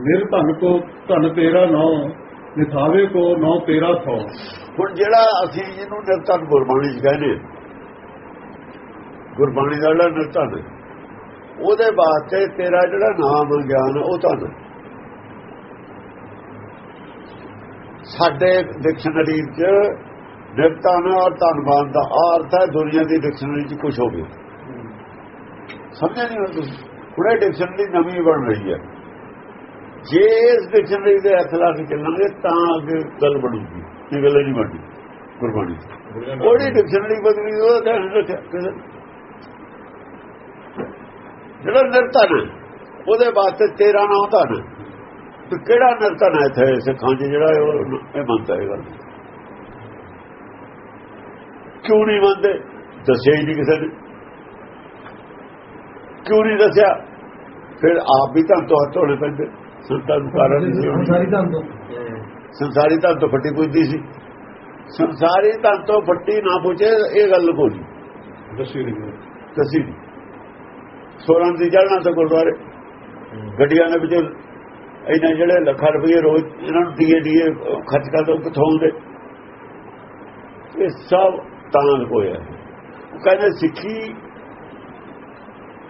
ਨਿਰ ਧਨ ਕੋ ਧਨ ਤੇਰਾ ਨੌ ਨਿਥਾਵੇ ਕੋ ਨੌ ਤੇਰਾ ਥੋ ਹੁਣ ਜਿਹੜਾ ਅਸੀਂ ਇਹਨੂੰ ਨਿਰਤਨ ਗੁਰਬਾਣੀ ਚ ਕਹਿੰਦੇ ਗੁਰਬਾਣੀ ਦਾ ਜਿਹੜਾ ਨਿਰਤਨ ਹੈ, ਉਹਦੇ ਵਾਸਤੇ ਤੇਰਾ ਜਿਹੜਾ ਨਾਮ ਗਿਆਨ ਉਹ ਧਨ। ਸਾਡੇ ਡਿਕਸ਼ਨਰੀ ਚ ਨਿਰਤਨ ਔਰ ਧਨਵਾਨ ਦਾ ਅਰਥ ਹੈ ਦੁਨੀਆ ਦੀ ਡਿਕਸ਼ਨਰੀ ਚ ਕੁਝ ਹੋ ਗਿਆ। ਸਮਝਿਆ ਨਹੀਂ ਤੁਸੀਂ? ਹੁਣੇ ਡਿਕਸ਼ਨਰੀ ਨਵੀਂ ਬਣ ਰਹੀ ਹੈ। ਜੇ ਇਸ ਡਿਕਸ਼ਨਰੀ ਦੇ ਅਰਥ ਲਾ ਕੇ ਚੱਲਾਂਗੇ ਤਾਂ ਅੱਗੇ ਗੱਲ ਬਣੂਗੀ। ਇਹ ਗੱਲ ਨਹੀਂ ਬਣਦੀ ਗੁਰਬਾਣੀ। ਕੋਈ ਡਿਕਸ਼ਨਰੀ ਬਦਲੀ ਉਹ ਧਿਆਨ ਰੱਖਿਆ। ਜਿਹੜਾ ਨਿਰਤਨ ਹੈ, ਉਹਦੇ ਵਾਸਤੇ ਤੇਰਾ ਨਾਮ ਹੈ। ਤੇ ਕਿਹੜਾ ਨਿਰਤਨ ਹੈ ਇੱਥੇ? ਸਿੱਖਾਂ 'ਚ ਜਿਹੜਾ ਉਹ ਇਹ ਮੰਨਦਾ ਇਹ ਗੱਲ। ਕਿਉਂ ਨਹੀਂ ਮੰਨਦੇ ਦੱਸਿਆ ਹੀ ਨਹੀਂ ਕਿਸੇ ਨੇ। ਕਿਉਂ ਨਹੀਂ ਦੱਸਿਆ? ਫਿਰ ਆਪ ਵੀ ਤਾਂ ਤੋਂ ਹੱਥ ਹੋਣੇ ਪੈਂਦੇ। ਸੰਤਾਂ ਨੂੰ ਕਾਰਨ ਨਹੀਂ ਸੀ। ਹੋਣੀ। ਸਾਰੀ ਤਾਂ। ਤੋਂ ਸੰਸਾਰੀ ਤਾਂ ਤੋਂ ਫੱਟੀ ਪੁੱਜਦੀ ਸੀ। ਸੰਸਾਰੀ ਤਾਂ ਤੋਂ ਫੱਟੀ ਨਾ ਪੁੱਛੇ ਇਹ ਗੱਲ ਕੋਲੀ ਦੱਸੀ ਨਹੀਂ ਦੱਸੀ। ਸੋਲਾਂ ਦੀ ਜੜਨਾ ਤੇ ਗੁਰਦੁਆਰੇ। ਗੱਡੀਆਂ ਦੇ ਵਿੱਚ ਇਹਨਾਂ ਜਿਹੜੇ ਲੱਖਾਂ ਰੁਪਏ ਰੋਜ਼ ਇਹਨਾਂ ਨੂੰ ਦੀਏ ਦੀਏ ਖਰਚ ਕਰਦੇ ਕਿੱਥੋਂ ਆਉਂਦੇ? ਇਹ ਸਭ ਤਾਂ ਹੋਇਆ। ਉਹ ਕਹਿੰਦੇ ਸਿੱਖੀ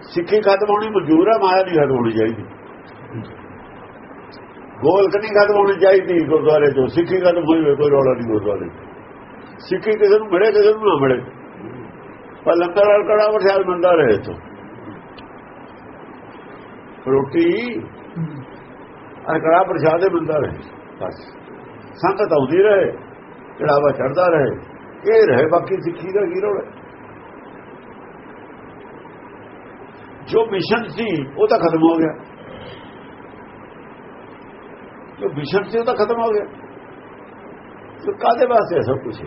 ਸਿੱਖੀ ਖਤਮ ਹੋਣੀ ਮਨਜ਼ੂਰ ਹੈ ਮਾਇਆ ਨਹੀਂ ਖਤਮ ਹੋਣੀ ਚਾਹੀਦੀ। ਗੋਲਕ ਨਹੀਂ ਖਤਮ ਹੋਣੀ ਚਾਹੀਦੀ ਗੁਰਦੁਆਰੇ ਤੋਂ ਸਿੱਖੀ ਖਤਮ ਹੋਈ ਹੋਵੇ, ਕੋਈ ਰੌਲਾ ਨਹੀਂ ਗੁਰਦੁਆਰੇ ਸਿੱਖੀ ਕਿਸੇ ਨੂੰ ਮਿਲੇ, ਕਿਸੇ ਨੂੰ ਨਾ ਮਿਲੇ। ਪਰ ਲੰਗਰ ਵਾਲ ਕੜਾ ਵਠਿਆਲ ਮੰਦਾ ਰਹੇ ਤੋਂ ਰੋਟੀ ਅਕੜਾ ਪ੍ਰਸ਼ਾਦੇ ਬੰਦਾ ਰਹੇ। ਬਸ। ਸੰਗਤ ਆਉਂਦੀ ਰਹੇ ਚੜਾਵਾ ਚੜਦਾ ਰਹੇ। ਇਹ ਰਹੇ, ਬਾਕੀ ਸਿੱਖੀ ਦਾ ਕੀ ਰੋਲ? ਜੋ ਮਿਸ਼ਨ ਸੀ, ਉਹ ਤਾਂ ਖਤਮ ਹੋ ਗਿਆ। ਜੋ ਮਿਸ਼ਨ ਸੀ ਉਹ ਤਾਂ ਖਤਮ ਹੋ ਗਿਆ। ਤੇ ਕਾਦੇ ਵਾਸਤੇ ਸਭ ਕੁਝ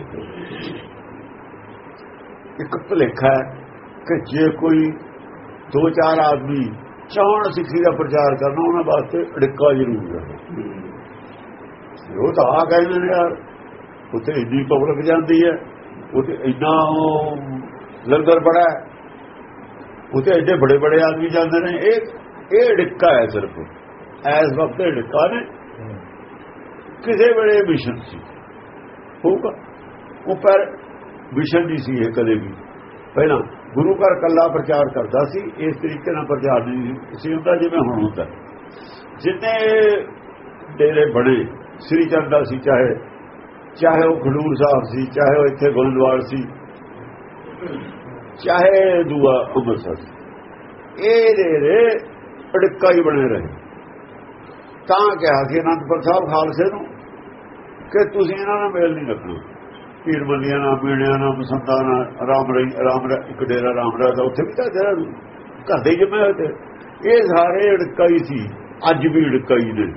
ਇੱਕ ਭੁਲੇਖਾ ਹੈ ਕਿ ਜੇ ਕੋਈ ਦੋ ਚਾਰ ਆਦਮੀ ਚਾਹਣ ਸਿੱਖੀ ਦਾ ਪ੍ਰਚਾਰ ਕਰਨਾ, ਉਹਨਾਂ ਵਾਸਤੇ ਅੜਿੱਕਾ ਜ਼ਰੂਰ ਹੈ। ਉਹ ਤਾਂ ਆ ਕਹਿੰਦੇ ਨੇ ਯਾਰ, ਉੱਥੇ ਇੰਨੀ ਪਬਲਿਕ ਜਾਂਦੀ ਹੈ, ਉੱਥੇ ਇੰਨਾ ਲੰਗਰ ਬੜਾ ਹੈ, ਉੱਥੇ ਐਡੇ ਬੜੇ ਬੜੇ ਆਦਮੀ ਜਾਂਦੇ ਨੇ। ਇਹ ਇਹ ਅੜਿੱਕਾ ਹੈ ਸਿਰਫ। ਐਸ ਵਕਤ ਅੜਿੱਕਾ ਨੇ ਕਿਸੇ ਵੇਲੇ ਮਿਸ਼ਨ ਸੀ। ਹੋਊਗਾ। ਉਹ ਪਰ ਮਿਸ਼ਨ ਨਹੀਂ ਸੀ ਇਹ ਕਦੇ ਵੀ। ਪਹਿਲਾਂ ਗੁਰੂ ਘਰ ਕੱਲਾ ਪ੍ਰਚਾਰ ਕਰਦਾ ਸੀ, ਇਸ ਤਰੀਕੇ ਨਾਲ ਪ੍ਰਚਾਰ ਨਹੀਂ ਸੀ ਹੁੰਦਾ ਜਿਵੇਂ ਹੁਣ ਹੁੰਦਾ। ਜਿੰਨੇ ਡੇਰੇ ਬਣੇ, ਸ੍ਰੀ ਚੰਦਾ ਸੀ, ਚਾਹੇ ਚਾਹੇ ਉਹ ਖਡੂਰ ਸਾਹਿਬ ਸੀ, ਚਾਹੇ ਉਹ ਇੱਥੇ ਗੋਲਵਾਲ ਸੀ, ਚਾਹੇ ਦੂਆ ਅੰਮ੍ਰਿਤਸਰ ਸੀ। ਇਹ ਡੇਰੇ ਅੜਕਾ ਹੀ ਬਣੇ ਰਹੇ। ਤਾਂ ਕਿਹਾ ਸੀ ਅਨੰਦਪੁਰ ਸਾਹਿਬ ਖਾਲਸੇ ਨੂੰ ਕਿ ਤੁਸੀਂ ਇਹਨਾਂ ਨਾਲ ਮੇਲ ਨਹੀਂ ਲੱਗਣਾ ਪੀਰ ਬੰਦੀਆਂ ਨਾਲ ਪੀਣਿਆਂ ਨਾਲ, ਬਸੰਤਾਂ ਨਾਲ ਆਰਾਮ ਰਹੀ ਰਾਮ ਰਾ- ਇੱਕ ਡੇਰਾ ਰਾਮ ਦਾ ਉੱਥੇ ਵੀ ਤਾਂ ਜਿਹੜਾ ਘਰ ਦੇ ਜੰਮੇ ਹੋਏ ਤੇ। ਇਹ ਸਾਰੇ ਅੜਕਾਈ ਸੀ। ਅੱਜ ਵੀ ਅੜਕਾਈ ਨੇ।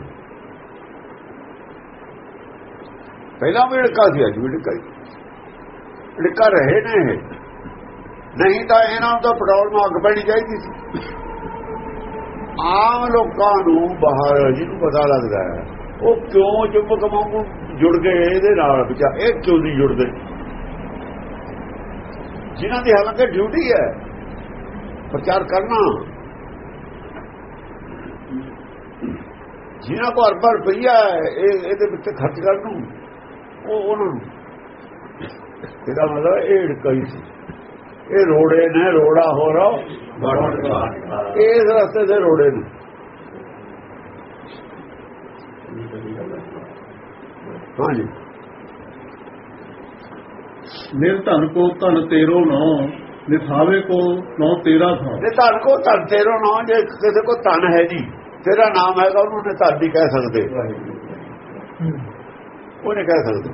ਪਹਿਲਾਂ ਵੀ ਅੜਕਾ ਸੀ, ਅੱਜ ਵੀ ਅੜਕਾਈ ਅੜਕਾ ਰਹੇ ਨੇ ਇਹ। ਨਹੀਂ ਤਾਂ ਇਹਨਾਂ ਨੂੰ ਤਾਂ ਪੈਟਰੋਲ ਨੂੰ ਅੱਗ ਪੈਣੀ ਚਾਹੀਦੀ ਸੀ। ਆਮ ਲੋਕਾਂ ਨੂੰ ਬਾਹਰ ਜਿਹਨੂੰ ਪਤਾ ਲੱਗਦਾ ਹੈ। ਉਹ ਕਿਉਂ ਚੁੰਬਕ ਵਾਂਗੂ ਜੁੜ ਗਏ ਇਹਦੇ ਨਾਲ ਵਿਚਾ ਇਹ ਕਿਉਂ ਨਹੀਂ ਜੁੜਦੇ? ਜਿਨ੍ਹਾਂ ਦੀ ਹਾਲਾਂਕਿ ਡਿਊਟੀ ਹੈ, ਪ੍ਰਚਾਰ ਕਰਨਾ। ਜਿਨ੍ਹਾਂ ਕੋਲ ਅਰਬਰ ਰੁਪਈਆ ਇਹ ਇਹਦੇ ਵਿੱਚ ਖਰਚ ਕਰਨ ਨੂੰ, ਉਹ ਉਹਨਾਂ ਨੂੰ। ਇਹਦਾ ਮਤਲਬ ਇਹ ਢਕਈ ਸੀ। ਇਹ ਰੋੜੇ ਨੇ, ਰੋੜਾ ਹੋ ਰਹਾ ਇਸ ਰਸਤੇ ਦੇ ਰੋੜੇ ਨੇ। ਹਾਂਜੀ। ਨਿਰ ਧਨ ਕੋ ਧਨ ਤੇਰੋ ਨੌ ਨਿਥਾਵੇ ਕੋ ਨੌ ਤੇਰਾ ਥਾ। ਜੇ ਧਨ ਕੋ ਧਨ ਤੇਰੋ ਨਾ ਜੇ ਕਿਸੇ ਕੋ ਧਨ ਹੈ ਜੀ ਤੇਰਾ ਨਾਮ ਹੈਗਾ ਉਹਨੂੰ ਨੇ ਧਨ ਨਹੀਂ ਕਹਿ ਸਕਦੇ। ਉਹ ਨਹੀਂ ਕਹਿ ਸਕਦੇ।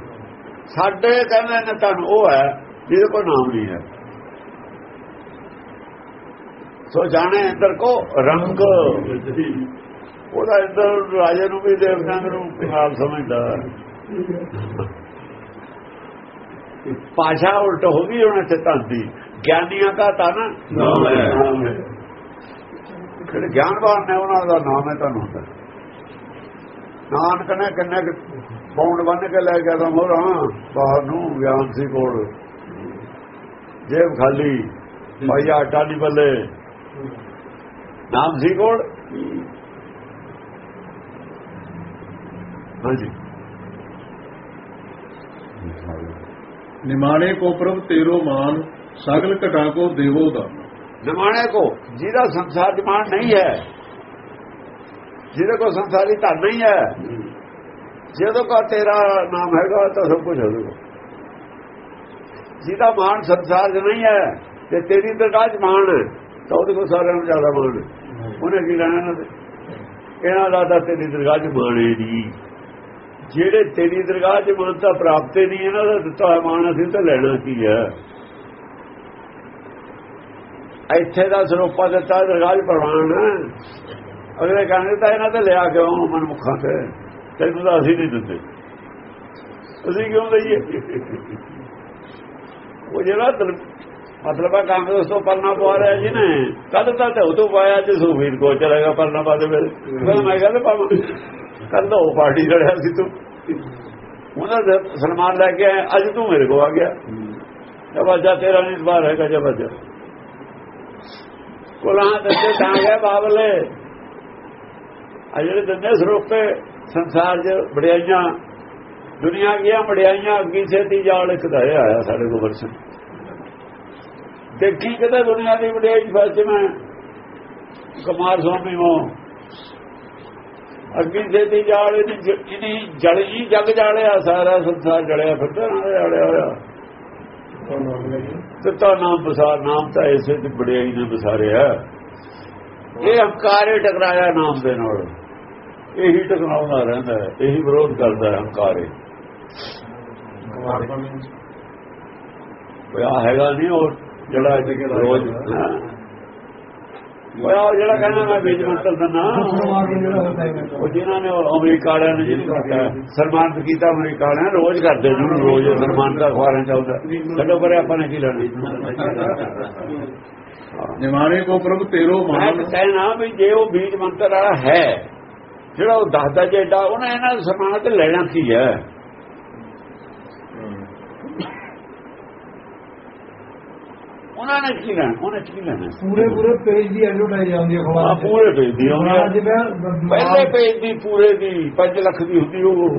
ਸਾਡੇ ਕਹਿੰਦੇ ਨੇ ਧਨ ਉਹ ਹੈ ਜਿਹਦੇ ਕੋ ਨਾਮ ਨਹੀਂ ਹੈ। ਸੋ ਜਾਣੇ ਅੰਦਰ ਕੋ ਰੰਗ। ਉਹਦਾ ਅੰਦਰ ਰਾਜੇ ਨੂੰ ਵੀ ਦੇਵਤਾਂ ਨੂੰ ਨਾਲ ਸਮਝਦਾ। ਪਾਸ਼ਾ ਉਲਟ ਹੋ ਗਈ ਉਹਨਾਂ ਤੇ ਧਨ ਦੀ ਗਿਆਨੀਆਂ ਦਾ ਨਾਮ ਹੈ। ਨਾਮ ਹੈ। ਜਿਹੜੇ ਗਿਆਨਵਾਨ ਨੇ ਉਹਨਾਂ ਦਾ ਨਾਮ ਹੈ ਤੁਹਾਨੂੰ ਹੁੰਦਾ ਨਾਨਕ ਨੇ ਕਿੰਨੇ ਪੌਂਡ ਬੰਨ ਕੇ ਲੈ ਗਿਆ ਤਾਂ ਮੋਰਾਂ ਬਾਹਰ ਨੂੰ ਗਿਆਨ ਸੀ ਕੋਲ। ਜੇਬ ਖਾਲੀ। ਭਾਈ ਆਟਾ ਨਹੀਂ ਬੱਲੇ। ਨਾਮ ਸੀ ਕੋਲ। ਹਾਂਜੀ। ਨਿਮਾਣੇ ਕੋ ਪ੍ਰਭ ਤੇਰੋ ਮਾਨ, ਸਗਲ ਘਟਾ ਕੋ ਦੇਵੋ ਦਾ ਨਿਮਾਣੇ ਕੋ, ਜਿਹਦਾ ਸੰਸਾਰ ਜਮਾਨ ਨਹੀਂ ਹੈ, ਜਿਹਦੇ ਕੋ ਸੰਸਾਰੀ ਧਨ ਨਹੀਂ ਹੈ ਜਦੋਂ ਕੋ ਤੇਰਾ ਨਾਮ ਹੈਗਾ ਤਾਂ ਸਭ ਕੁਝ ਹੋ ਜਿਹਦਾ ਮਾਨ ਸੰਸਾਰ 'ਚ ਨਹੀਂ ਹੈ ਤੇ ਤੇਰੀ ਦਰਗਾਹ 'ਚ ਮਾਨ ਹੈ, ਤਾਂ ਉਹਦੇ ਕੋ ਸਾਰਿਆਂ ਨੂੰ ਜ਼ਿਆਦਾ ਮਾਨ ਉਹਨੇ ਕੀ ਲੈਣਾ ਇਹਨਾਂ ਦੇ? ਇਹਨਾਂ ਦਾ ਤਾਂ ਤੇਰੀ ਦਰਗਾਹ 'ਚ ਮਾਨ ਹੈ ਜੀ। ਜਿਹੜੇ ਤੇਰੀ ਦਰਗਾਹ 'ਚ ਮਾਨਤਾ ਪ੍ਰਾਪਤ ਹੀ ਨਹੀਂ, ਇਹਨਾਂ ਦਾ ਦਿੱਤਾ ਹੋਇਆ ਮਾਨ ਅਸੀਂ ਤਾਂ ਲੈਣਾ ਕੀ ਹੈ? ਇੱਥੇ ਦਾ ਸਰੋਪਾ ਦਿੱਤਾ ਦਰਗਾਹ 'ਚ ਪ੍ਰਵਾਨ ਅਗਲੇ ਕਹਿੰਦੇ ਤਾਂ ਇਹਨਾਂ ਤੇ ਲਿਆ ਕਿਉਂ ਮਨਮੁਖਾਂ ਤੇ? ਤੈਨੂੰ ਤਾਂ ਅਸੀਂ ਨਹੀਂ ਦਿੱਤੇ ਅਸੀਂ ਕਿਉਂ ਦਈਏ? ਉਹ ਜਿਹੜਾ ਮਤਲਬ ਆ ਕਾਂਗਰਸ ਤੋਂ ਪਰਨਾ ਪਵਾ ਰਿਹਾ ਜੀ ਨੇ ਕਦ ਤਾਂ ਤੇ ਉਹ ਤੋਂ ਪਾਇਆ ਜੇ ਸੁਖਵੀਰ ਕੋ ਚਲੇਗਾ ਪਰਨਾ ਪਾ ਦੇ ਫਿਰ। ਮੈਂ ਕਹਿੰਦਾ ਪਾਵਾਂ। ਕੱਲ ਤਾਂ ਉਹ ਪਾਰਟੀ ਲੜਿਆ ਸੀ ਤੂੰ। ਉਹਨਾਂ ਦਾ ਸਨਮਾਨ ਲੈ ਕੇ ਆਇਆ, ਅੱਜ ਤੂੰ ਮੇਰੇ ਕੋ ਆ ਗਿਆ। ਜਬ ਤੇਰਾ ਨਹੀਂ ਬਾਹਰ ਹੈਗਾ ਜਬ ਅੱਜਾ ਕੋਲਾਂ ਦੱਸੇ ਤਾਂ ਗਿਆ ਬਾਬਲੇ। ਆ ਜਿਹੜੇ ਦੰਦੇ ਸਰੋਪੇ ਸੰਸਾਰ 'ਚ ਵਡਿਆਈਆਂ, ਦੁਨੀਆ ਗਿਆ ਵਡਿਆਈਆਂ ਅੱਗੀ ਛੇਤੀ ਜਾਲ ਇੱਕ ਦਾ ਇਹ ਆਇਆ ਸਾਡੇ ਕੋਲ ਵਰਸ਼ਨ ਦੇਖੀ ਕਿਤੇ ਦੁਨੀਆ ਦੀ ਵਡਿਆਈ ਫੈਸੇ ਮੈਂ। ਕੁਮਾਰ ਸਵਾਮੀ ਹੋ ਅੱਗੀ ਛੇਤੀ ਜਾਲ ਇਹਨੀ ਜੜੀ ਜਗ ਜਾਲਿਆ ਸਾਰਾ ਸੰਸਾਰ ਜੜਿਆ ਫਿਰਦਾ ਜਾਲਿਆ ਹੋਇਆ ਸਿੱਤਾ ਨਾਮ ਬਸਾਰ ਨਾਮ ਤਾਂ ਐਸੇ ਤੇ ਵਡਿਆਈ ਨੇ ਬਸਾਰਿਆ। ਇਹ ਹੰਕਾਰੇ ਟਕਰਾਇਆ ਨਾਮ ਦੇ ਨਾਲ। ਇਹੀ ਟਕਰਾਉਂਦਾ ਰਹਿੰਦਾ ਹੈ ਇਹੀ ਵਿਰੋਧ ਕਰਦਾ ਹੈ ਹੰਕਾਰੇ ਹੋਇਆ ਹੈਗਾ ਨਹੀਂ ਉਹ ਜਿਹੜਾ ਰੋਜ਼ ਉਹ ਜਿਹੜਾ ਕਹਿੰਦਾ ਮੈਂ ਬੀਜ ਮੰਤਰ ਦਿੰਦਾ। ਉਹ ਜਿਨ੍ਹਾਂ ਨੇ ਉਹ ਅਮਰੀਕਾ ਵਾਲਿਆਂ ਨੇ ਜਿਹਨੂੰ ਸਨਮਾਨਿਤ ਕੀਤਾ ਅਮਰੀਕਾ ਵਾਲਿਆਂ ਨੇ ਰੋਜ਼ ਕਰਦੇ ਨੇ ਰੋਜ਼ ਸਨਮਾਨ ਦਾ ਅਖਬਾਰਾਂ ਚੱਲਦਾ ਛੱਡੋ ਪਰੇ ਆਪਾਂ ਨੇ ਕੀ ਲੈਣਾ? ਨਿਮਾਣੇ ਕੋ ਪ੍ਰਭ ਤੇਰੋ ਮਾਨ ਕਹਿਣਾ ਵੀ ਜੇ ਉਹ ਬੀਜ ਮੰਤਰ ਵਾਲਾ ਹੈ ਜਿਹੜਾ ਉਹ ਦੱਸਦਾ ਜਿਹੜਾ ਉਹਨਾਂ ਇਹਨਾਂ ਦਾ ਸਨਮਾਨ ਤੇ ਲੈਣਾ ਕੀ ਹੈ? ਉਹਨਾਂ ਨੇ ਕੀ ਲੈਣਾ ਉਹਨੇ ਕੀ ਲੈਣਾ? ਪੂਰੇ ਪੂਰੇ ਪੇਜ ਦੀ ਐਡਵਰਟਾਈਜ਼ ਆਉਂਦੀ ਹੈ ਆ ਅਖਬਾਰ 'ਚ। ਪੂਰੇ ਪੇਜ ਦੀ ਹਾਂ, ਆਉਂਦੀ ਜਿਵੇਂ ਪਹਿਲੇ ਪੇਜ ਦੀ ਪੂਰੇ ਦੀ 5 ਲੱਖ ਦੀ ਹੁੰਦੀ ਉਹ।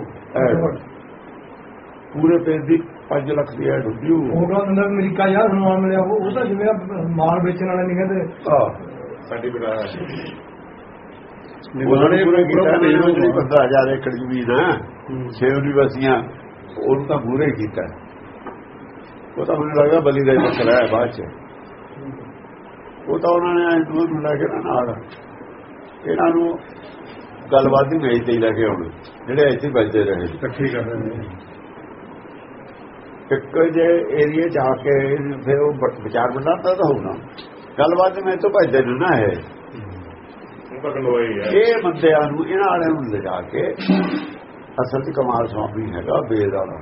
ਪੂਰੇ ਪੇਜ ਦੀ 5 ਲੱਖ ਦੀ ਐਡ ਹੁੰਦੀ ਉਹ। ਫੋਟੋ ਅੰਦਰ ਅਮਰੀਕਾ ਯਾਰ ਸਨਮਾਨ ਮਿਲਿਆ ਉਹ ਤਾਂ ਜਿਵੇਂ ਮਾਲ ਵੇਚਣ ਵਾਲੇ ਨਹੀਂ ਕਹਿੰਦੇ। ਹਾਂ। ਸਾਡੀ ਬੜਾ ਨਿਮਾਣੇ ਪੂਰੇ ਕੀਤਾ ਮਾਨ 15000 ਏਕੜ ਜ਼ਮੀਨ ਹੈ ਛੇ ਯੂਨੀਵਰਸਿਟੀਆਂ ਉਹਨੂੰ ਤਾਂ ਪੂਰੇ ਕੀਤਾ। ਉਹ ਤਾਂ ਮੈਨੂੰ ਲੱਗਦਾ ਬਲੀ ਦਾ ਹੀ ਮਸਲਾ ਹੈ ਬਾਅਦ ਚ। ਉਹ ਤਾਂ ਉਹਨਾਂ ਨੇ ਦੂਰ ਨੂੰ ਲੈ ਕੇ ਨਾਲ ਇਹਨਾਂ ਨੂੰ ਗੱਲਬਾਤ ਹੀ ਮੇਜ ਤੇ ਲੈ ਕੇ ਆਉਣ ਜਿਹੜੇ ਇੱਥੇ ਬਚਦੇ ਰਹੇ। ਇਕੱਠੀ ਕਰ ਰਹੇ ਇੱਕ ਜੇ ਏਰੀਆ ਚ ਆ ਕੇ ਫਿਰ ਉਹ ਵਿਚਾਰ ਬਣਾਉਂਦਾ ਤਾਂ ਹੋਣਾ ਗੱਲਬਾਤ ਮੈਂ ਤੋਂ ਭਜਦੇ ਨੇ ਤਾਂ ਹੈ ਇਹ ਬੰਦਿਆਂ ਨੂੰ ਇਹਨਾਂ ਵਾਲਿਆਂ ਨੂੰ ਲਿਜਾ ਕੇ ਅਸਲ 'ਚ ਕਮਾਲ ਸਵਾਮੀ ਹੈਗਾ ਵਾਲਾ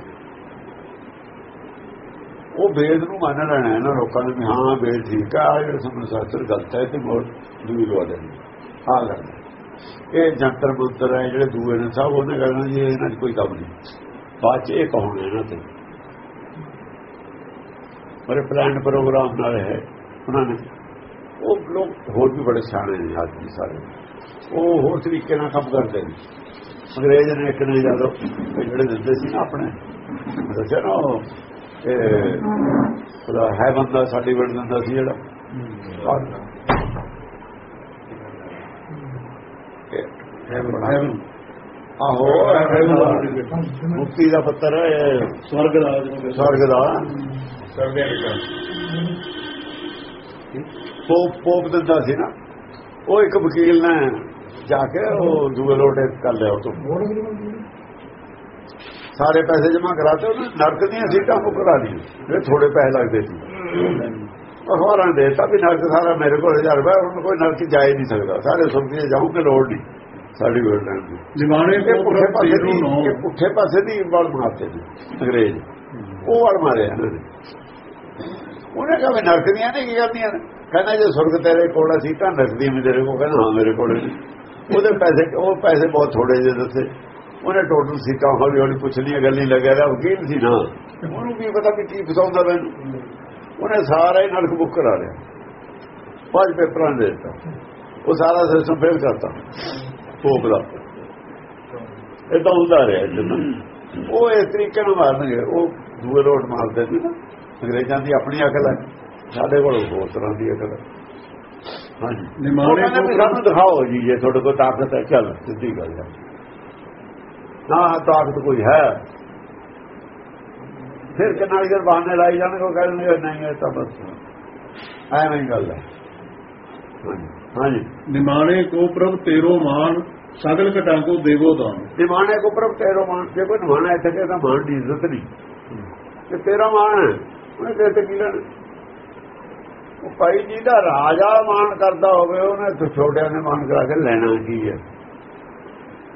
ਉਹ ਵੇਦ ਨੂੰ ਮੰਨ ਲੈਣਾ ਇਹਨਾਂ ਲੋਕਾਂ ਨੇ ਵੀ ਹਾਂ ਵੇਦ ਠੀਕ ਆ ਆਹ ਜਿਹੜੇ ਸਮਝ ਸ਼ਾਸਤਰ ਗਲਤ ਹੈ ਤੇ ਬਹੁਤ ਦੂਈ ਲਵਾ ਦੇਣੀ ਆ ਗੱਲ ਇਹ ਜੰਤਰ ਮੰਤਰ ਹੈ ਜਿਹੜੇ ਦੂਏ ਨੇ ਸਭ ਉਹਨੇ ਕਹਿਣਾ ਜੀ ਇਹਨਾਂ 'ਚ ਕੋਈ ਕੰਮ ਨਹੀਂ। ਬਾਅਦ 'ਚ ਇਹ ਕਹੋਣੇ ਇਹਨਾਂ ਤੇ। ਬੜੇ ਪਲਾਨ ਪ੍ਰੋਗਰਾਮ ਨਾਲ ਹੈ ਉਹਨਾਂ ਨੇ। ਉਹ ਲੋਕ ਹੋਰ ਵੀ ਬੜੇ ਸਿਆਣੇ ਨੇ ਆਦਮੀ ਸਾਰੇ। ਉਹ ਹੋਰ ਤਰੀਕੇ ਨਾਲ ਕੰਮ ਕਰਦੇ ਨੇ। ਅੰਗਰੇਜ਼ ਨੇ ਇੱਕ ਨੇ ਜਦੋਂ ਜਿਹੜੇ ਦਿੰਦੇ ਸੀ ਨਾ ਆਪਣੇ ਦੱਸਿਆ ਨਾ ਉਹ, ਉਹਦਾ ਹੈ ਬੰਦਾ ਸਾਡੀ ਵੜ ਦਿੰਦਾ ਸੀ ਜਿਹੜਾ। ਆਹੋ ਮੁਕਤੀ ਦਾ ਪੱਤਰ ਸਵਰਗ ਰਾਜ ਸਵਰਗ ਦਾ। ਪੋਪ ਪੋਪ ਦਿੰਦਾ ਸੀ ਨਾ। ਉਹ ਇੱਕ ਵਕੀਲ ਨੇ ਜਾ ਕੇ ਉਹ ਦੂਏ ਲੋਟੇ ਕਰ ਲਿਆ ਉਹ ਤੋਂ। ਸਾਰੇ ਪੈਸੇ ਜਮ੍ਹਾਂ ਕਰਾਤੇ ਉਹਨੇ ਨਰਕ ਦੀਆਂ ਸੀਟਾਂ ਬੁੱਕ ਕਰਾ ਲਈ ਜਿਹੜੇ ਥੋੜੇ ਪੈਸੇ ਲੱਗਦੇ ਸੀ। ਅਖਬਾਰਾਂ ਦੇ ਤਾਂ ਵੀ ਨਰਕ ਸਾਰਾ ਮੇਰੇ ਕੋਲ 1000 ਰੁਪਏ ਹੁਣ ਕੋਈ ਨਰਕ ਜਾ ਹੀ ਨਹੀਂ ਸਕਦਾ। ਸਾਰੇ ਸੁਣਦੇ ਜਾਊਂਗੇ ਲੋੜ ਨਹੀਂ ਸਾਡੀ ਵੇਲ ਲੈਣ ਦੀ। ਇਹ ਕੋ ਪੁੱਠੇ ਪਾਸੇ ਦੀ ਪੁੱਠੇ ਪਾਸੇ ਦੀ ਵੜ ਮਾਰਦੇ ਨੇ ਅੰਗਰੇਜ਼। ਉਹ ਵੜ ਮਾਰਿਆ ਉਹਨੇ ਕਿਹਾ ਵੀ ਨਰਕ ਦੀਆਂ ਨੇ ਕੀ ਕਰਦੀਆਂ ਨੇ? ਕਹਿੰਦਾ ਜੇ ਸੁਰਗ ਤੇਰੇ ਕੋਲ ਸੀ ਤਾਂ ਨਰਕ ਦੀ ਤੇਰੇ ਕੋਲ ਕਹਿੰਦਾ ਹਾਂ ਮੇਰੇ ਕੋਲ ਨਹੀਂ। ਉਹਦੇ ਪੈਸੇ ਉਹ ਪੈਸੇ ਬਹੁਤ ਥੋੜੇ ਜਿਹੇ ਦੱਸੇ। ਉਹਨੇ ਟੋਟਲ ਸੀਟਾਂ ਹੌਲੀ ਹੌਲੀ ਪੁੱਛਣੀਆਂ ਗੱਲ ਨਹੀਂ ਲੱਗਿਆ ਰਿਹਾ ਵਕੀਲ ਸੀ? ਨਾ ਉਹਨੂੰ ਕੀ ਪਤਾ ਵੀ ਕੀ ਫਸਾਉਂਦਾ ਮੈਨੂੰ? ਉਹਨੇ ਸਾਰਾ ਹੀ ਨਰਕ ਬੁੱਕ ਕਰਾ ਲਿਆ। ਪੰਜ ਪੇਪਰਾਂ ਦੇ ਦਿੱਤਾ। ਉਹ ਸਾਰਾ ਸਿਸਟਮ ਫੇਲ ਕਰਤਾ। ਭੋਗ ਦਾ। ਇਹ ਤਾਂ ਹੁੰਦਾ ਰਿਹਾ ਜਿੰਨਾ ਉਹ ਇਸ ਤਰੀਕੇ ਨਾਲ ਮਾਰਨਗੇ। ਉਹ ਦੂਏ ਰੋਡ ਮਾਰਦੇ ਸੀ ਨਾ। ਅੰਗਰੇਜ਼ਾਂ ਦੀ ਆਪਣੀ ਅਕਲ ਹੈ। ਸਾਡੇ ਕੋਲ ਹੋਰ ਤਰ੍ਹਾਂ ਦੀ ਅਕਲ ਹੈ। ਹਾਂਜੀ। ਨਿਮਾਣੇ ਵੀ ਸਾਨੂੰ ਦਿਖਾਓ ਜੀ ਜੇ ਤੁਹਾਡੇ ਕੋਲ ਤਾਕਤ ਹੈ। ਚੱਲ ਸਿੱਧੀ ਗੱਲ ਹੈ। ਨਾ ਤਾਕਤ ਕੋਈ ਹੈ। ਫਿਰ ਕਿੰਨਾ ਜਰ ਬਹਾਨੇ ਲਾਈ ਜਾਣਗੇ ਉਹ ਕਹਿੰਦੇ ਨਹੀਂ ਇਹ ਤਾਂ ਬਸ ਐਵੇਂ ਗੱਲ ਹੈ। ਹਾਂਜੀ ਹਾਂਜੀ। ਨਿਮਾਣੇ ਕੋ ਪ੍ਰਭ ਤੇਰੋ ਮਾਨ ਸਗਲ ਘਟਾਂ ਕੋ ਦੇਵੋ ਦਾਨ। ਨਿਮਾਣੇ ਕੋ ਪ੍ਰਭ ਤੇਰੋ ਮਾਨ ਜੇ ਕੋਈ ਨਿਮਾਣਾ ਇੱਥੇ ਕਹਿੰਦਾ ਮਾਨ ਦੀ ਇੱਜ਼ਤ ਨਹੀਂ। ਤੇ ਤੇਰਾ ਮਾਨ ਹੈ ਉਹਨੇ ਤੇ ਤੇ ਕੀ ਲੈਣਾ? ਉਹ ਭਾਈ ਜੀ ਦਾ ਰਾਜਾ ਮਾਨ ਕਰਦਾ ਹੋਵੇ ਉਹਨੇ ਤੇ ਛੋਟਿਆਂ ਨੇ ਮਾਨ ਕਰਾ ਕੇ ਲੈਣਾ ਕੀ ਹੈ?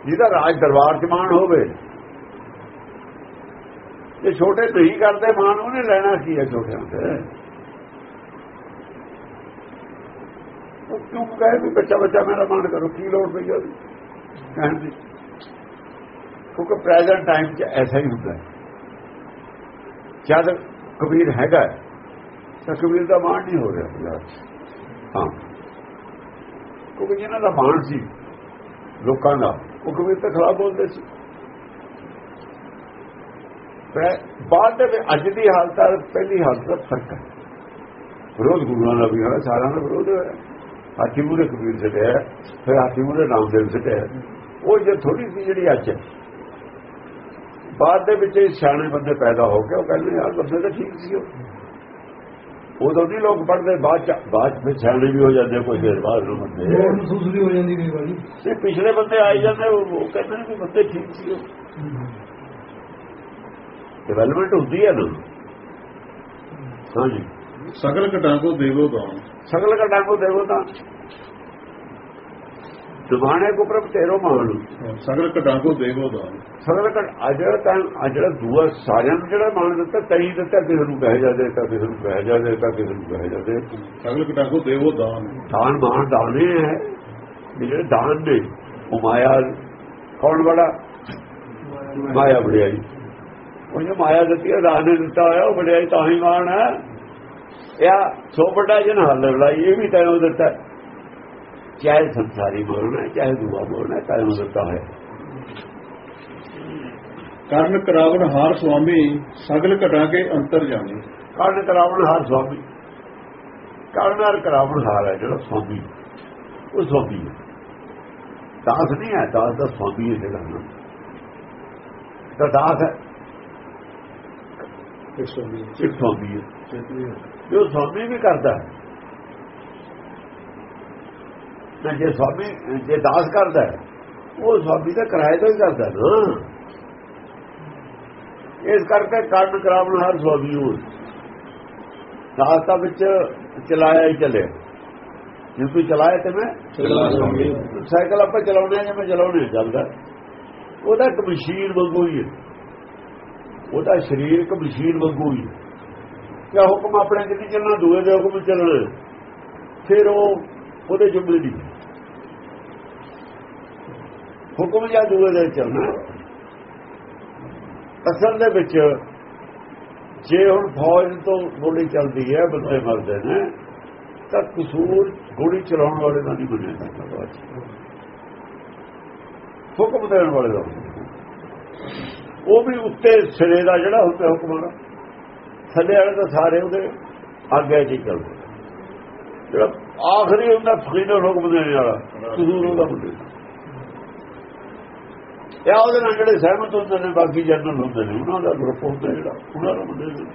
ਜਿਹਦਾ ਰਾਜ ਦਰਬਾਰ 'ਚ ਮਾਣ ਹੋਵੇ। ਜੇ ਛੋਟੇ ਨਹੀਂ ਕਰਦੇ, ਮਾਣ ਉਹਨੇ ਲੈਣਾ ਕੀ ਹੈ ਛੋਟਿਆਂ ਤੇ? ਉਹ ਕਿਉਂ ਕਹੇ ਵੀ ਬੱਚਾ ਬੱਚਾ ਮੇਰਾ ਮਾਣ ਕਰੋ, ਕੀ ਲੋੜ ਪਈ ਉਹਦੀ? ਕਹਿਣ ਦੀ। ਕਿਉਂਕਿ ਪ੍ਰੈਜ਼ੈਂਟ ਟਾਈਮ 'ਚ ਐਸਾ ਹੀ ਹੁੰਦਾ ਹੈ। ਜਦ ਕਬੀਰ ਹੈਗਾ ਤਾਂ ਕਬੀਰ ਦਾ ਮਾਣ ਨਹੀਂ ਹੋ ਰਿਹਾ ਪੰਜਾਬ 'ਚ। ਹਾਂ। ਕਿਉਂਕਿ ਜਿਹਨਾਂ ਦਾ ਮਾਣ ਸੀ, ਲੋਕਾਂ ਦਾ ਉਹ ਕਬੀਰ ਤੇ ਖਿਲਾਫ ਬੋਲਦੇ ਸੀ। ਬਾਅਦ ਦੇ ਅੱਜ ਦੀ ਹਾਲਤ ਨਾਲ ਪਹਿਲੀ ਹਾਲਤ ਦਾ ਫ਼ਰਕ ਹੈ ਵਿਰੋਧ ਗੁਰੂਆਂ ਦਾ ਵੀ ਹੋਇਆ, ਸਾਰਿਆਂ ਦਾ ਵਿਰੋਧ ਹੋਇਆ। ਹਾਥੀ ਮੂਰੇ ਕਬੀਰ ਸਟਿਆ, ਫਿਰ ਹਾਥੀ ਮੂਰੇ ਨਾਮਦੇਵ ਸਟਿਆ। ਉਹ ਜੇ ਥੋੜੀ ਸੀ ਜਿਹੜੀ ਅੱਜ ਹੈ। ਬਾਅਦ ਦੇ ਵਿੱਚ ਸਿਆਣੇ ਬੰਦੇ ਪੈਦਾ ਹੋ ਕੇ ਉਹ ਕਹਿੰਦੇ, ਯਾਰ ਬੰਦੇ ਤਾਂ ਠੀਕ ਸੀ ਉਹ। ਉਦੋਂ ਨਹੀਂ ਲੋਕ ਪੜਦੇ ਬਾਅਦ ਚ ਬਾਅਦ ਵਿੱਚ ਸਿਆਣੇ ਵੀ ਹੋ ਜਾਂਦੇ ਕੋਈ ਦੇਰ ਬਾਅਦ ਨੂੰ ਬੰਦੇ। ਲੋੜ ਮਹਿਸੂਸ ਵੀ ਹੋ ਜਾਂਦੀ ਕਈ ਵਾਰੀ। ਇਹ ਪਿਛਲੇ ਬੰਦੇ ਆਈ ਜਾਂਦੇ ਉਹ ਕਹਿੰਦੇ ਨੇ ਵੀ ਬੰਦੇ ਠੀਕ ਸੀ ਉਹ। ਡਿਵੈਲਪਮੈਂਟ ਹੁੰਦੀ ਹੈ ਨਾ। ਹਾਂਜੀ। ਸਗਲ ਘਟਾਂ ਕੋ ਦੇਵੋ ਦਾਨ ਸਗਲ ਕਾ ਡਾਕੋ ਦੇਵੋ ਤਾਂ। ਦੁਬਾਣੇ ਕੋ ਪ੍ਰਭ ਤੇਰੋ ਮਾਨ ਸਗਲ ਘਟਾਂ ਕੋ ਦੇਵੋ ਦਾਨ ਸਗਲ ਕਾ ਅਜਰ ਤਾਂ ਅਜਰ ਦੂਆ ਸਾਰਿਆਂ ਨੂੰ ਜਿਹੜਾ ਮਾਨ ਦਿੱਤਾ ਤਈ ਦਿੱਤਾ ਕਿਸੇ ਨੂੰ ਕਹਿ ਜਾ ਦੇਤਾ ਕਿਸੇ ਨੂੰ ਕਹਿ ਜਾ ਦੇਤਾ ਕਿਸੇ ਨੂੰ ਕਹਿ ਜਾ ਦੇ। ਸਗਲ ਘਟਾਂ ਕੋ ਦੇਵੋ ਦਾਨ। ਦਾਨ ਮਾਨ ਦਾਨੇ ਹੈ ਜਿਹੜੇ ਦਾਨ ਨੇ ਉਹ ਮਾਇਆ ਕੌਣ ਬੜਾ? ਮਾਇਆ ਬੜਿਆਈ ਉਹ ਜੋ ਮਾਇਆ ਦਿੱਤੀ ਹੈ ਦਾਨ ਨੇ ਦਿੱਤਾ ਹੋਇਆ ਉਹ ਬੜਿਆਈ ਤਾਂ ਹੀ ਮਾਨ ਹੈ। ਇਹ ਸੋ ਵੱਡਾ ਜਨ ਹੱਲ ਲੜਾਈ ਇਹ ਵੀ ਤੈਨੂੰ ਦਿੱਤਾ। ਚਾਹੇ ਸੰਸਾਰੀ ਬੋਲਣਾ ਚਾਹੇ ਦੁਆ ਬੋਲਣਾ ਹੈ, ਤੈਨੂੰ ਦਿੱਤਾ ਹੈ ਕਰਨ ਕਰਾਵਨ ਹਾਰ ਸੁਆਮੀ ਸਗਲ ਘਟਾਂ ਕੇ ਅੰਤਰ ਜਾਣੇ। ਕਾਰਨ ਕਰਾਵਣ ਹਾਰ ਸੁਆਮੀ। ਕਾਰਨ ਹਾਰ ਕਰਾਵਣ ਹਾਰ ਹੈ ਜਿਹੜਾ ਸੁਆਮੀ। ਉਹ ਸੁਆਮੀ ਹੈ। ਦਾਸ ਨਹੀਂ ਹੈ ਦਾਸ ਦਾ ਸੁਆਮੀ ਹੈ ਜਿਹੜਾ ਨਾ। ਤਾਂ ਦਾਸ ਹੈ। ਇੱਕ ਸੁਆਮੀ ਹੈ। ਜੋ ਸੁਆਮੀ ਵੀ ਕਰਦਾ ਹੈ ਨਾ ਜੇ ਸੁਆਮੀ ਜੇ ਦਾਸ ਕਰਦਾ ਉਹ ਸੁਆਮੀ ਦਾ ਕਿਰਾਏ ਤੋਂ ਹੀ ਕਰਦਾ ਨਾ। ਇਸ ਕਰਕੇ ਕਰਨ ਕਰਾਵਣ ਹਰ ਸੁਆਮੀ ਹੋ ਦਾਸ ਤਾਂ ਵਿੱਚ ਚਲਾਇਆ ਹੀ ਚੱਲੇ। ਜੇ ਕੋਈ ਚਲਾਇਆ ਤੇ ਮੈਂ ਸਾਈਕਲ ਆਪਾਂ ਚਲਾਉਣੇ ਜਾਂ ਮੈਂ ਚਲਾਉਣੇ ਚੱਲਦਾ। ਉਹਦਾ ਇੱਕ ਮਸ਼ੀਨ ਵਾਂਗੂ ਹੀ ਹੈ। ਉਹਦਾ ਸਰੀਰ ਇੱਕ ਮਸ਼ੀਨ ਵਾਂਗੂ ਹੀ ਹੈ। ਕਿ ਹੁਕਮ ਆਪਣੇ ਕਿਤੇ ਚੱਲਣਾ ਦੂਏ ਦੇ ਹੁਕਮ ਚੱਲਣਾ। ਫਿਰ ਉਹ ਉਹਦੇ ਜੁਮਲੇ ਦੀ ਹੁਕਮ ਜਾਂ ਦੂਏ ਦੇ ਚੱਲਣਾ ਅਸਲ ਦੇ ਵਿੱਚ ਜੇ ਹੁਣ ਫੌਜ ਤੋਂ ਗੋਲੀ ਚੱਲਦੀ ਹੈ, ਬੰਦੇ ਮਰਦੇ ਨੇ, ਤਾਂ ਕਸੂਰ ਗੋਲੀ ਚਲਾਉਣ ਵਾਲੇ ਦਾ ਨਹੀਂ ਬਣਿਆ ਜਾਂਦਾ ਹੁਕਮ ਦੇਣ ਵਾਲੇ ਦਾ ਉਹ ਵੀ ਉੱਤੇ ਸਿਰੇ ਦਾ ਜਿਹੜਾ ਹੁੰਦਾ ਹੁਕਮ ਦਾ ਥੱਲੇ ਵਾਲੇ ਤਾਂ ਸਾਰੇ ਉਹਦੇ ਆਗੇ ਜੀ ਚੱਲਦੇ। ਜਿਹੜਾ ਆਖਰੀ ਹੁੰਦਾ ਫਕੀਰ ਹੁਕਮ ਦੇਣ ਵਾਲਾ, ਕਸੂਰ ਉਹਦਾ ਬੰਦੇ ਇਹ ਉਹਦੇ ਨਾਲ ਜਿਹੜੇ ਸਹਿਮਤ ਹੁੰਦੇ ਨੇ ਬਾਕੀ ਜਨਰਲ ਹੁੰਦੇ ਨੇ ਉਹਨਾਂ ਦਾ ਗਰੁੱਪ ਹੁੰਦਾ ਜਿਹੜਾ ਉਹਨਾਂ ਦਾ ਨੇ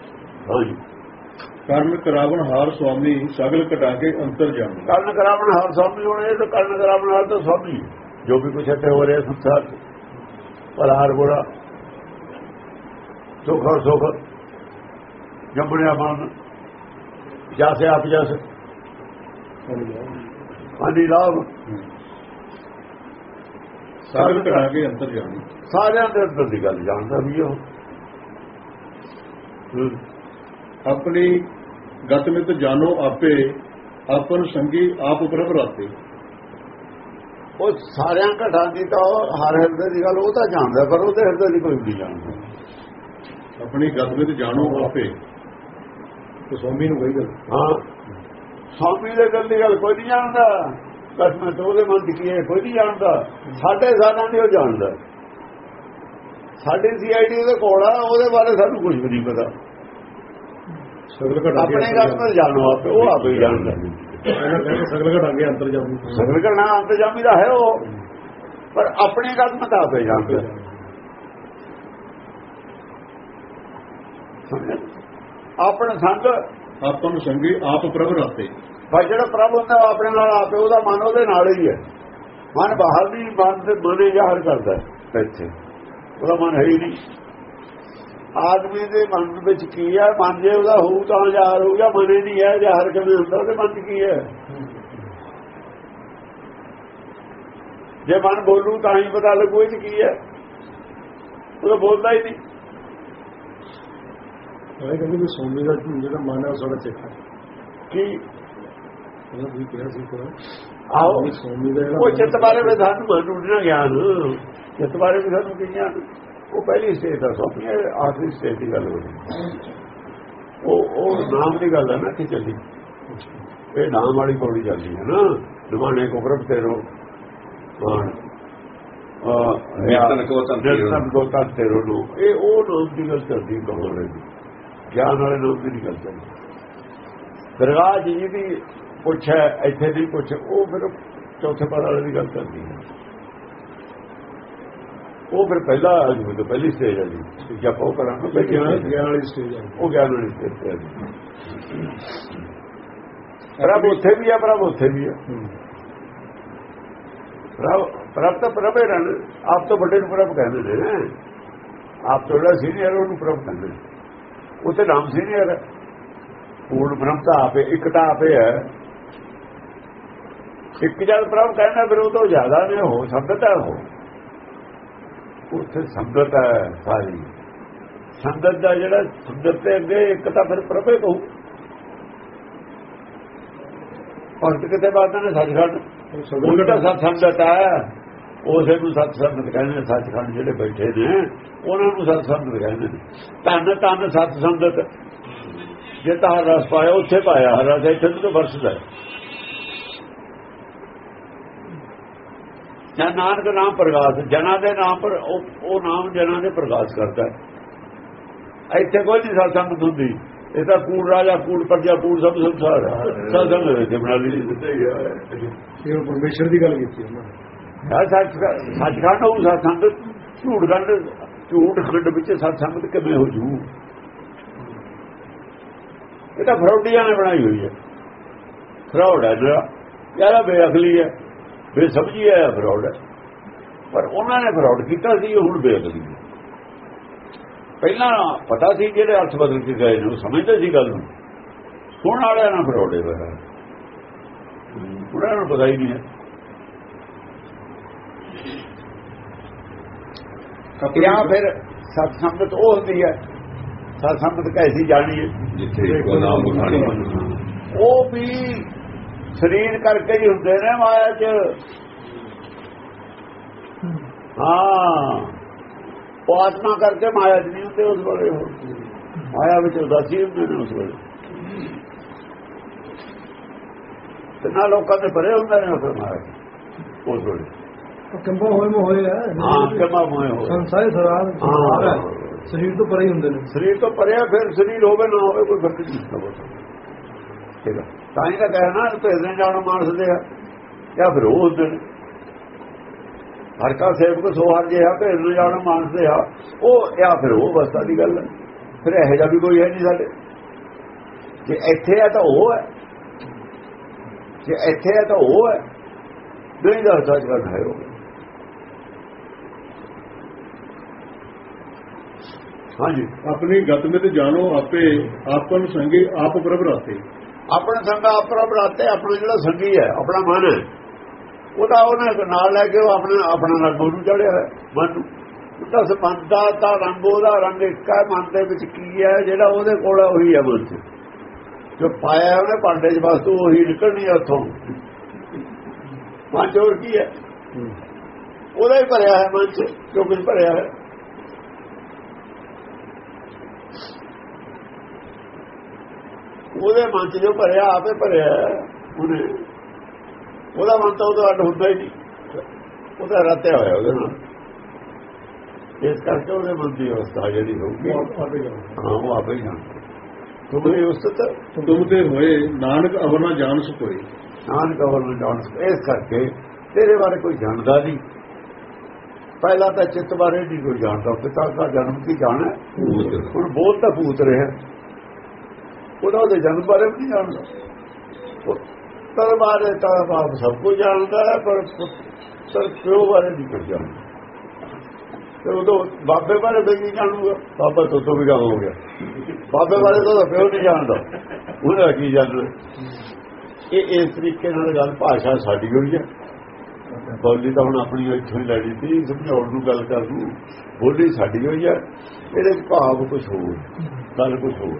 ਹਾਂਜੀ ਕਰਨ ਕਰਾਵਨ ਹਾਰ ਸੁਆਮੀ ਸਗਲ ਘਟਾਂ ਕੇ ਅੰਤਰ ਜਾਣੇ। ਕਰਨ ਕਰਾਵਣ ਹਰ ਸਵਾਮੀ ਹੋਣੇ ਤਾਂ ਕਰਨ ਕਰਾਵਣ ਹਰ ਤਾਂ ਸਵਾਮੀ ਹੈ। ਜੋ ਵੀ ਕੁਛ ਇੱਥੇ ਹੋ ਰਿਹਾ ਸੰਸਾਰ ਭਲਾ ਹਰ ਬੁਰਾ ਸੁਖ ਔਰ ਸੁਖ ਜੰਬੜਿਆ ਮਨ ਜਾਸੇ ਆਪ ਜਾਸੇ। ਹਾਨੀ ਲਾਭ। ਸਗਲ ਘਟਾਂ ਕੇ ਅੰਤਰ ਜਾਣੇ। ਸਾਰਿਆਂ ਦੇ ਅੰਦਰ ਦੀ ਗੱਲ ਜਾਣਦਾ ਵੀ ਉਹ। ਆਪਣੀ ਗਤ ਮਿਤ ਜਾਣੋ ਆਪੇ ਆਪਨ ਸੰਗੀ ਆਪ ਪ੍ਰਭ ਰਾਤੇ ਉਹ ਸਾਰਿਆਂ ਘਟਾਂ ਦੀ ਤਾਂ ਉਹ ਹਰ ਹਿਰਦੇ ਦੀ ਗੱਲ ਉਹ ਤਾਂ ਜਾਣਦਾ ਪਰ ਉਹਦੇ ਹਿਰਦੇ ਦੀ ਕੋਈ ਨਹੀਂ ਜਾਣਦਾ। ਆਪਣੀ ਗਤ ਮਿਤ ਜਾਣੋ ਆਪੇ। ਤੇ ਸੋਮੀ ਨੂੰ ਕਹੀ ਗੱਲ? ਹਾਂ। ਸਵਾਮੀ ਦੇ ਗੱਲ ਦੀ ਗੱਲ ਕੋਈ ਨਹੀਂ ਜਾਣਦਾ। ਕਸਮਤ ਉਹਦੇ ਮਨ ਦੀ ਹੈ ਕੋਈ ਨਹੀਂ ਜਾਣਦਾ। ਸਾਡੇ ਸਾਲਾਂ ਦੀ ਉਹ ਜਾਣਦਾ। ਸਾਡੀ ਸੀਆਈਡੀ ਉਹਦੇ ਕੋਲ ਆ ਉਹਦੇ ਬਾਰੇ ਸਾਨੂੰ ਕੁਝ ਵੀ ਨਹੀਂ ਪਤਾ। ਆਪਣੇ ਗੱਲ ਤੋਂ ਜਾਣੋ ਆਪੇ ਉਹ ਆਪੇ ਹੀ ਜਾਣਦਾ। ਸਗਲ ਘਟਾ ਕੇ ਅੰਤਰ ਜਾਊ ਸਗਲ ਕਰਨਾ ਅੰਤਜਾਮੀ ਦਾ ਹੈ ਉਹ। ਪਰ ਆਪਣੇ ਗੱਲ ਤੋਂ ਤਾਂ ਆਪੇ ਜਾਣਦਾ? ਆਪਣਾ ਸੰਗ ਆਪਾਂ ਨੂੰ ਸੰਗੀ ਆਪ ਪ੍ਰਭ ਰਾਤੇ ਪਰ ਜਿਹੜਾ ਪ੍ਰਭ ਹੁੰਦਾ ਆਪਣੇ ਨਾਲ ਆਪੇ ਉਹਦਾ ਮਨ ਉਹਦੇ ਨਾਲ ਹੀ ਹੈ। ਮਨ ਬਾਹਰ ਨਹੀਂ, ਮਨ ਦੇ ਮਨੇ ਜ਼ਾਹਰ ਕਰਦਾ ਇੱਥੇ। ਉਹਦਾ ਮਨ ਹੈ ਹੀ ਨਹੀਂ। ਆਦਮੀ ਦੇ ਮਨ ਵਿੱਚ ਕੀ ਹੈ? ਮਨ ਜੇ ਉਹਦਾ ਹੋਊ ਤਾਂ ਜ਼ਾਹਰ ਹੋਊ, ਜਾਂ ਮਨੇ ਨਹੀਂ ਹੈ, ਜ਼ਾਹਰ ਕਿਵੇਂ ਹੁੰਦਾ, ਉਹਦੇ ਮਨ 'ਚ ਕੀ ਹੈ? ਜੇ ਮਨ ਬੋਲੂ ਤਾਂ ਹੀ ਪਤਾ ਲੱਗੂ ਇਹ 'ਚ ਕੀ ਹੈ। ਉਹ ਬੋਲਦਾ ਹੀ ਨਹੀਂ। ਉਹ ਕਹਿੰਦੇ ਵੀ ਸੋਮੀ ਦਾ ਜਿਹੜਾ ਮਨ ਹੈ ਉਹ ਸਾਡਾ ਚਿੱਤ ਹੈ। ਕੀ? ਉਹਨਾਂ ਵੀ ਕਿਹਾ ਸੀ ਕੋਲ ਆਓ। ਸੋਮੀ ਦਾ ਉਹ ਚਿੱਤ ਬਾਰੇ ਵੀ ਸਾਨੂੰ ਮਨ ਉੱਡਣਾ ਗਿਆਨ। ਚਿੱਤ ਬਾਰੇ ਵੀ ਸਾਨੂੰ ਕੀ ਗਿਆਨ ਉਹ ਪਹਿਲੀ ਸਟੇਜ ਦਾ ਹੈ ਆਖਰੀ ਸਟੇਜ ਦੀ ਗੱਲ ਹੋ ਉਹ ਉਹ ਨਾਮ ਦੀ ਗੱਲ ਹੈ ਨਾ ਕਿ ਚੱਲੀ। ਇਹ ਨਾਮ ਵਾਲੀ ਪੌੜੀ ਚੱਲਦੀ ਹੈ ਨਾ। ਨਿਮਾਣੇ ਕੋ ਪ੍ਰਭ ਤੇਰੋ ਮਾਨ ਨਿਰਤਨ ਕੋ ਤਨ ਤੇਰੋ। ਨਿਰਤਨ ਕੋ ਤਨ ਤੇਰੋ ਨੂੰ ਇਹ ਉਹ ਨਾਮ ਦੀ ਗੱਲ ਕਰਦੀ ਕਹਾਣੀ ਦੀ ਗਿਆਨ ਵਾਲੇ ਨਾਮ ਦੀ ਨਹੀਂ ਗੱਲ ਕਰਦੀ ਦਰਗਾਹ ਜੀ ਦੀ ਪੁੱਛ ਹੈ ਇੱਥੇ ਦੀ ਪੁੱਛ ਉਹ ਫਿਰ ਚੌਥੇ ਪਦ ਵਾਲੇ ਦੀ ਗੱਲ ਕਰਦੀ ਹੈ। ਉਹ ਫਿਰ ਪਹਿਲਾ ਅਜੂਬ ਤੋਂ ਪਹਿਲੀ ਸਟੇਜ ਹੈ ਜੀ। ਜੇ ਆਪਾਂ ਉਹ ਕਰਾਂਗੇ ਪਹਿਲੀ ਗਿਆਨ ਵਾਲੀ ਸਟੇਜ ਹੈ ਉਹ ਗਿਆਨ ਵਾਲੀ ਸਟੇਜ ਹੈ ਜੀ। ਪ੍ਰਭ ਉੱਥੇ ਵੀ ਹੈ ਪ੍ਰਭ ਉੱਥੇ ਵੀ ਹੈ। ਪ੍ਰਭ ਪ੍ਰਭ ਤਾਂ ਪ੍ਰਭ ਹੀ ਆਪ ਤੋਂ ਵੱਡੇ ਨੂੰ ਪ੍ਰਭ ਕਹਿੰਦੇ ਨੇ। ਆਪ ਤੋਂ ਜਿਹੜਾ ਸੀਨੀਅਰ ਉਹਨੂੰ ਪ੍ਰਭ ਕਹਿੰਦੇ ਨੇ। ਉਹ ਤੇ ਨਾਮ ਸੀਨੀਅਰ ਹੈ ਪੂਰਨ ਬ੍ਰਹਮ ਤਾਂ ਆਪੇ ਇੱਕ ਤਾਂ ਆਪੇ ਹੈ। ਇੱਕ ਜਦ ਪ੍ਰਭ ਕਹਿੰਦਾ ਫਿਰ ਉਹ ਤੋਂ ਜ਼ਿਆਦਾ ਨੇ ਹੋ ਸੰਗਤ ਹੈ ਉਹ। ਉੱਥੇ ਸੰਗਤ ਹੈ ਸਾਰੀ। ਸੰਗਤ ਦਾ ਜਿਹੜਾ ਸੰਗਤ ਦੇ ਅੱਗੇ ਇੱਕ ਤਾਂ ਫਿਰ ਪ੍ਰਭੇ ਕਹੂ। ਭਗਤ ਕਿਤੇ ਬਾਤਾਂ ਨੇ ਸੱਚਖੰਡ। ਸਗਲ ਉਹ ਤਾਂ ਘਟਾ ਸਤ ਸੰਗਤ ਹੈ। ਉਸੇ ਨੂੰ ਸਤ ਸੰਗਤ ਕਹਿੰਦੇ ਸੱਚਖੰਡ ਜਿਹੜੇ ਬੈਠੇ ਨੇ ਉਹਨਾਂ ਨੂੰ ਸਤ ਸੰਗਤ ਕਹਿੰਦੇ ਨੇ। ਧੰਨ ਧੰਨ ਸਤ ਸੰਗਤ। ਜੇ ਤਾਂ ਰਸ ਪਾਇਆ ਉੱਥੇ ਪਾਇਆ ਹਰ ਰਸ ਇੱਥੇ ਤੋਂ ਵਰਸਦਾ ਹੈ। ਜਾਂ ਨਾਨਕ ਨਾਮ ਪ੍ਰਗਾਸ ਜਨਾਂ ਦੇ ਨਾਮ ਪਰ ਉਹ ਨਾਮ ਜਨਾਂ ਦੇ ਪ੍ਰਗਾਸ ਕਰਦਾ ਹੈ। ਇੱਥੇ ਕੋਈ ਨਹੀਂ ਸਤ ਸੰਗਤ ਹੁੰਦੀ। ਇਹ ਤਾਂ ਕੂੜ ਰਾਜਾ ਕੂੜ ਪ੍ਰਜਾ ਕੂੜ ਸਭ ਸੰਸਾਰ ਸਤ ਸੰਗਤ ਵਿੱਚ ਬਣਾ ਲਈ। ਇਹ ਪਰਮੇਸ਼ਰ ਦੀ ਗੱਲ ਕੀਤੀ ਉਹਨਾਂ ਨੇ। ਹੈ ਸੱਚ ਸੱਚਖੰਡ ਹੋਊ ਸਤਸੰਗ ਝੂਠ ਖੰਡ ਝੂਠ ਖੰਡ ਵਿੱਚ ਸਤਸੰਗ ਕਿਵੇਂ ਹੋ ਜੂ? ਇਹ ਤਾਂ ਫਰੌਡੀਆਂ ਨੇ ਬਣਾਈ ਹੋਈ ਹੈ। ਫਰੌਡ ਹੈ ਜਿਹੜਾ, ਯਾਰਾ ਬੇਅਕਲੀ ਹੈ ਬੇਸਮਝੀ ਹੈ ਫਰੌਡ ਹੈ। ਪਰ ਉਹਨਾਂ ਨੇ ਫਰੌਡ ਕੀਤਾ ਸੀ, ਇਹ ਹੁਣ ਬੇਅਕਲੀ ਹੈ। ਪਹਿਲਾਂ ਪਤਾ ਸੀ ਜਿਹੜੇ ਅਰਥ ਬਦਲ ਕੇ ਗਏ ਨੇ, ਉਹ ਸਮਝਦੇ ਸੀ ਗੱਲ ਨੂੰ। ਸੁਣਨ ਵਾਲਿਆਂ ਨਾਲ ਫਰੌਡ ਹੈ। ਹੋਇਆ ਉਹਨਾਂ ਨੂੰ ਪਤਾ ਹੀ ਨਹੀਂ ਹੈ। ਜਾਂ ਫਿਰ ਸਤ ਸੰਗਤ ਉਹ ਹੁੰਦੀ ਹੈ। ਸਤ ਸੰਗਤ ਕੈਸੀ ਜਾਣੀ ਹੈ। ਜਿੱਥੇ ਕੋ ਨਾਮ ਬਖਾਣੀ ਉਹ ਵੀ ਸਰੀਰ ਕਰਕੇ ਹੀ ਹੁੰਦੇ ਨੇ ਮਾਇਆ 'ਚ। ਹਾਂ। ਉਹ ਆਤਮਾ ਕਰਕੇ ਮਾਇਆ 'ਚ ਨਹੀਂ ਹੁੰਦੇ ਉਸ ਵੇਲੇ। ਉਹ ਮਾਇਆ ਵਿੱਚ ਉਦਾਸੀ ਹੁੰਦੇ ਨੇ ਉਸ ਵੇਲੇ। ਤੇ ਨਾ ਲੋਕਾਂ ਦੇ ਪਰੇ ਹੁੰਦੇ ਨੇ ਉਸ ਮਾਇਆ ਉਸ ਵੇਲੇ। ਕੰਬਾ ਹੋਏ ਮੋ ਹੋਏ ਆ। ਹਾਂ ਕਿਮਾ ਮੋਏ ਹੋ ਸੰਸਾਰ ਸਰਾਰ ਹੈ। ਸਰੀਰ ਤੋਂ ਪਰੇ ਹੁੰਦੇ ਨੇ। ਸਰੀਰ ਤੋਂ ਪਰਿਆ ਫਿਰ ਸਰੀਰ ਹੋਵੇ ਨਾ ਹੋਵੇ ਕੋਈ ਫ਼ਰਕ ਨਹੀਂ ਪੈਂਦਾ ਠੀਕ ਹੈ ਤਾਂ ਹੀ ਤਾਂ ਕਹਿਣਾ ਭੇਜਣ ਜਾਣੋ ਮਾਨਸ ਦੇ ਆ। ਜਾਂ ਫਿਰ ਉਹ ਹੁੰਦੇ ਨੇ। ਹਰ ਕਾ ਸੇਵਕ ਸੋ ਹਰ ਜਿਹਾ ਭੇਜਣ ਜਾਣੋ ਮਾਨਸ ਦੇ ਆ। ਉਹ ਜਾਂ ਫਿਰ ਉਹ ਅਵਸਥਾ ਦੀ ਗੱਲ ਹੈ ਫਿਰ ਇਹੋ ਜਿਹਾ ਵੀ ਕੋਈ ਹੈ ਨਹੀਂ ਸਾਡੇ। ਜੇ ਇੱਥੇ ਆ ਤਾਂ ਉਹ ਹੈ ਜੇ ਇੱਥੇ ਆ ਤਾਂ ਉਹ ਹੈ ਨਹੀਂ ਦਾ ਸੱਚ ਗੱਲ ਹੈ ਉਹ। ਹਾਂਜੀ। ਆਪਣੀ ਗਤ ਵਿੱਚ ਜਾਣੋ ਆਪੇ ਆਪਨ ਸੰਗੀ ਆਪ ਪ੍ਰਭ ਰਾਤੇ। ਆਪਣਾ ਸੰਗਾ ਆਪਣਾ ਬਰਾਤੇ ਆਪਣਾ ਜਿਹੜਾ ਸੰਗੀ ਹੈ ਆਪਣਾ ਮਨ ਹੈ ਉਹਦਾ ਉਹਨੇ ਨਾਲ ਲੈ ਕੇ ਉਹ ਆਪਣਾ ਆਪਣਾ ਰੰਗ ਨੂੰ ਚੜਿਆ ਹੈ ਮਨ ਨੂੰ। ਉਹਦਾ ਸੰਬੰਧਾ ਤਾਂ ਰੰਗ ਉਹਦਾ ਰੰਗ ਇੱਕ ਹੈ ਮਨ ਦੇ ਵਿੱਚ ਕੀ ਹੈ ਜਿਹੜਾ ਉਹਦੇ ਕੋਲ ਉਹੀ ਹੈ ਮਨ ਜੋ ਪਾਇਆ ਉਹਨੇ ਭਾਂਡੇ 'ਚ ਵਸਤੂ ਉਹੀ ਨਿਕਲਣੀ ਹੈ ਉੱਥੋਂ। ਮਨ 'ਚ ਹੋਰ ਕੀ ਹੈ? ਉਹਦਾ ਹੀ ਭਰਿਆ ਹੈ ਮਨ 'ਚ ਜੋ ਕੁਝ ਭਰਿਆ ਹੈ ਉਹਦੇ ਮਨ 'ਚ ਜੋ ਭਰਿਆ ਆਪੇ ਭਰਿਆ ਉਹਨੇ। ਉਹਦਾ ਮਨ ਤਾਂ ਉਹਦਾ ਅੱਡ ਹੁੰਦਾ ਹੀ ਨਹੀਂ। ਉਹਦਾ ਰਤਿਆ ਹੋਇਆ ਉਹਦੇ ਨਾਲ। ਇਸ ਕਰਕੇ ਉਹਦੇ ਮਨ ਦੀ ਅਵਸਥਾ ਜਿਹੜੀ ਹੋਊਗੀ। ਹਾਂ ਉਹ ਆਪੇ ਹੀ ਤੁਮਰੀ ਉਸਤ ਤੁਮ ਤੇ ਹੋਏ ਨਾਨਕ ਅਵਰ ਨਾ ਜਾਣ ਸਕੋਏ। ਨਾਨਕ ਅਵਰ ਜਾਣ ਸਕਦਾ। ਇਸ ਕਰਕੇ ਤੇਰੇ ਬਾਰੇ ਕੋਈ ਜਾਣਦਾ ਨਹੀਂ। ਪਹਿਲਾਂ ਤਾਂ ਚਿੱਤ ਬਾਰੇ ਨਹੀਂ ਕੋਈ ਜਾਣਦਾ। ਪਿਤਾ ਦਾ ਜਨਮ ਕੀ ਜਾਣਾ? ਹੁਣ ਬੋਲ ਤਾਂ ਭੂਤ ਰਿਹਾ। ਉਹਦਾ ਉਹਦੇ ਜਨਮ ਬਾਰੇ ਵੀ ਨਹੀਂ ਜਾਣਦਾ। ਪੁੱਤਰ ਬਾਰੇ ਤਾਂ ਬਾਪ ਸਭ ਕੁਝ ਜਾਣਦਾ ਹੈ ਪਰ ਪੁੱਤਰ ਪਿਓ ਬਾਰੇ ਨਹੀਂ ਕੁਝ ਜਾਣਦਾ। ਤੇ ਉਦੋਂ ਬਾਬੇ ਬਾਰੇ ਵੀ ਨਹੀਂ ਜਾਣੂਗਾ? ਬਾਬਾ ਤੋਂ ਤੋਂ ਵੀ ਗੱਲ ਹੋ ਗਿਆ। ਬਾਬੇ ਬਾਰੇ ਤਾਂ ਪਿਓ ਨਹੀਂ ਜਾਣਦਾ। ਉਹਦਾ ਕੀ ਜਾਣਦਾ? ਇਹ ਇਸ ਤਰੀਕੇ ਨਾਲ ਗੱਲ ਭਾਸ਼ਾ ਸਾਡੀ ਹੋਈ ਹੈ। ਬੋਲੀ ਤਾਂ ਹੁਣ ਆਪਣੀ ਇੱਥੋਂ ਹੀ ਲੈਣੀ ਸੀ ਸਮਝਾਉਣ ਨੂੰ ਗੱਲ ਕਰ ਨੂੰ। ਬੋਲੀ ਸਾਡੀ ਹੋਈ ਹੈ। ਇਹਦੇ ਭਾਵ ਕੁਝ ਹੋਰ ਗੱਲ ਕੁਝ ਹੋਰ।